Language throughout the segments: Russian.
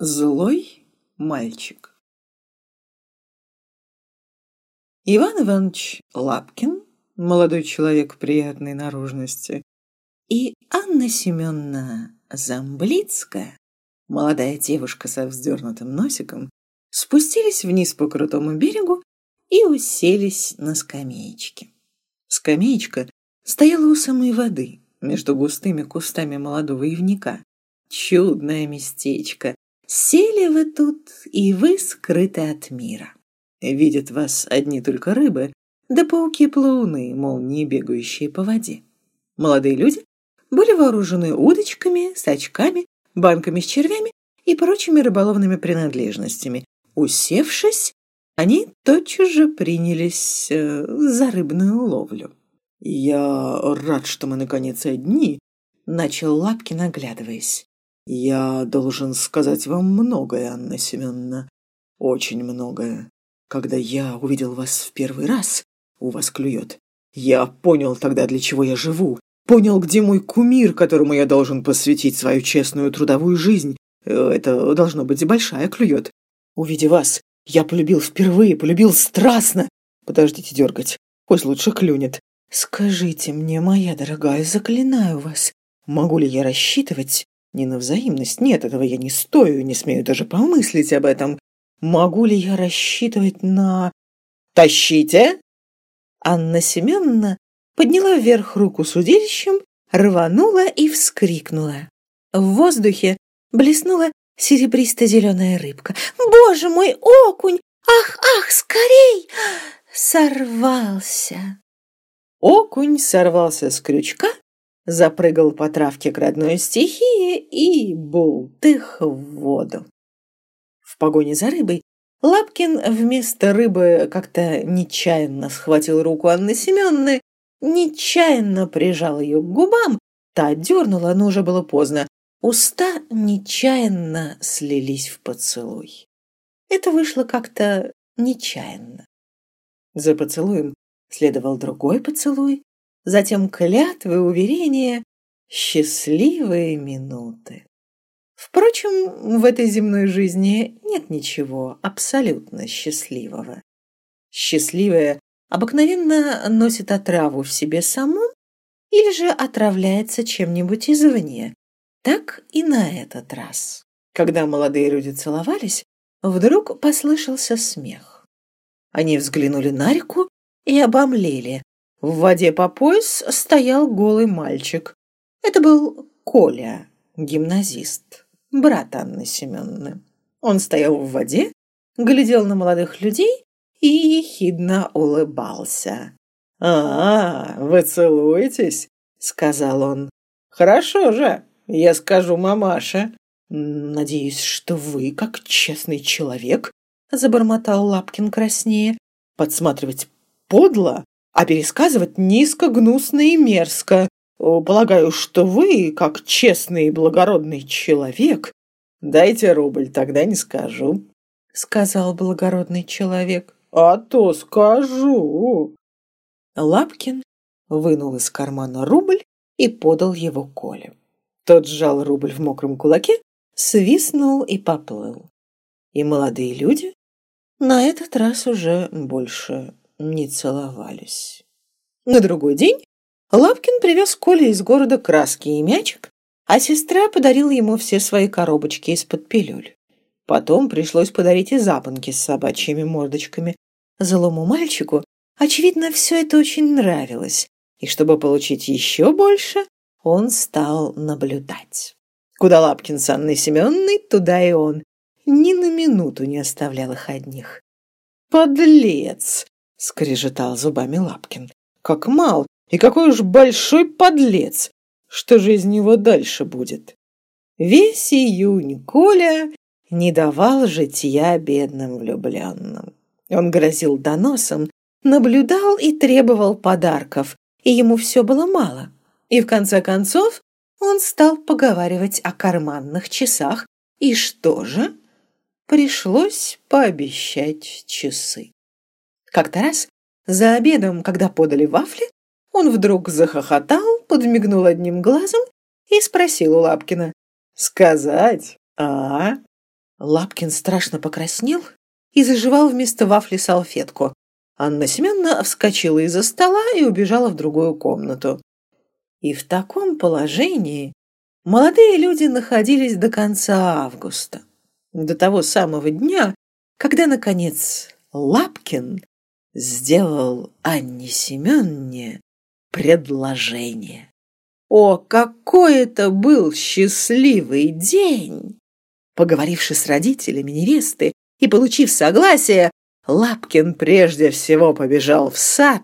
Злой мальчик Иван Иванович Лапкин, молодой человек приятной наружности, и Анна Семеновна Замблицкая, молодая девушка со вздернутым носиком, спустились вниз по крутому берегу и уселись на скамеечке. Скамеечка стояла у самой воды, между густыми кустами молодого ивника. Чудное местечко, Сели вы тут, и вы скрыты от мира. Видят вас одни только рыбы, да пауки-плауны, не бегающие по воде. Молодые люди были вооружены удочками, сачками, банками с червями и прочими рыболовными принадлежностями. Усевшись, они тотчас же принялись э, за рыбную ловлю. «Я рад, что мы наконец одни», — начал Лапки, наглядываясь. «Я должен сказать вам многое, Анна Семеновна. Очень многое. Когда я увидел вас в первый раз, у вас клюет. Я понял тогда, для чего я живу. Понял, где мой кумир, которому я должен посвятить свою честную трудовую жизнь. Э, это должно быть большая клюет. Увидев вас, я полюбил впервые, полюбил страстно. Подождите дергать, пусть лучше клюнет. Скажите мне, моя дорогая, заклинаю вас, могу ли я рассчитывать не на взаимность, нет, этого я не стою, не смею даже помыслить об этом. Могу ли я рассчитывать на... «Тащите!» Анна Семеновна подняла вверх руку с удилищем, рванула и вскрикнула. В воздухе блеснула серебристо-зеленая рыбка. «Боже мой, окунь! Ах, ах, скорей!» Сорвался. Окунь сорвался с крючка запрыгал по травке к родной стихии и бултых в воду. В погоне за рыбой Лапкин вместо рыбы как-то нечаянно схватил руку Анны Семеновны, нечаянно прижал ее к губам, та дернула, но уже было поздно. Уста нечаянно слились в поцелуй. Это вышло как-то нечаянно. За поцелуем следовал другой поцелуй, затем клятвы, уверения, счастливые минуты. Впрочем, в этой земной жизни нет ничего абсолютно счастливого. Счастливое обыкновенно носит отраву в себе самом или же отравляется чем-нибудь извне. Так и на этот раз. Когда молодые люди целовались, вдруг послышался смех. Они взглянули на реку и обомлели. В воде по пояс стоял голый мальчик. Это был Коля, гимназист, брат Анны Семеновны. Он стоял в воде, глядел на молодых людей и ехидно улыбался. «А, вы целуетесь?» — сказал он. «Хорошо же, я скажу мамаше». «Надеюсь, что вы, как честный человек, — забормотал Лапкин краснее, — подсматривать подло а пересказывать низко, гнусно и мерзко. Полагаю, что вы, как честный и благородный человек... Дайте рубль, тогда не скажу, — сказал благородный человек. А то скажу. Лапкин вынул из кармана рубль и подал его Коле. Тот сжал рубль в мокром кулаке, свистнул и поплыл. И молодые люди на этот раз уже больше не целовались. На другой день Лапкин привез Коле из города краски и мячик, а сестра подарила ему все свои коробочки из-под пилюль. Потом пришлось подарить и запонки с собачьими мордочками. Злому мальчику, очевидно, все это очень нравилось, и чтобы получить еще больше, он стал наблюдать. Куда Лапкин с Анной Семеновной, туда и он. Ни на минуту не оставлял их одних. «Подлец!» — скрежетал зубами Лапкин. «Как мал! И какой уж большой подлец! Что же из него дальше будет?» Весь июнь Коля не давал житья бедным влюбленным. Он грозил доносом, наблюдал и требовал подарков, и ему все было мало. И в конце концов он стал поговаривать о карманных часах. И что же? Пришлось пообещать часы. Как-то раз за обедом, когда подали вафли, он вдруг захохотал, подмигнул одним глазом и спросил у Лапкина. «Сказать? А?» Лапкин страшно покраснел и заживал вместо вафли салфетку. Анна Семеновна вскочила из-за стола и убежала в другую комнату. И в таком положении молодые люди находились до конца августа, до того самого дня, когда, наконец, Лапкин сделал Анне Семеновне предложение. О, какой это был счастливый день! Поговоривши с родителями невесты и получив согласие, Лапкин прежде всего побежал в сад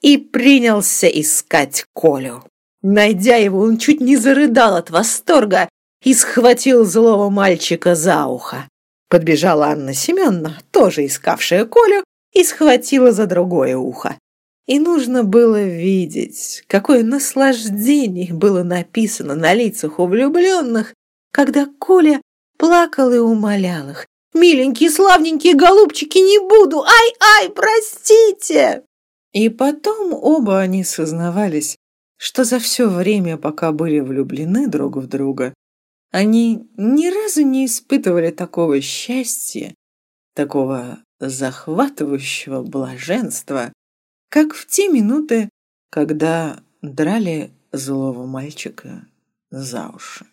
и принялся искать Колю. Найдя его, он чуть не зарыдал от восторга и схватил злого мальчика за ухо. Подбежала Анна Семеновна, тоже искавшая Колю, и схватила за другое ухо. И нужно было видеть, какое наслаждение было написано на лицах у влюбленных, когда Коля плакал и умолял их. «Миленькие, славненькие голубчики, не буду! Ай-ай, простите!» И потом оба они сознавались, что за все время, пока были влюблены друг в друга, они ни разу не испытывали такого счастья, такого захватывающего блаженства, как в те минуты, когда драли злого мальчика за уши.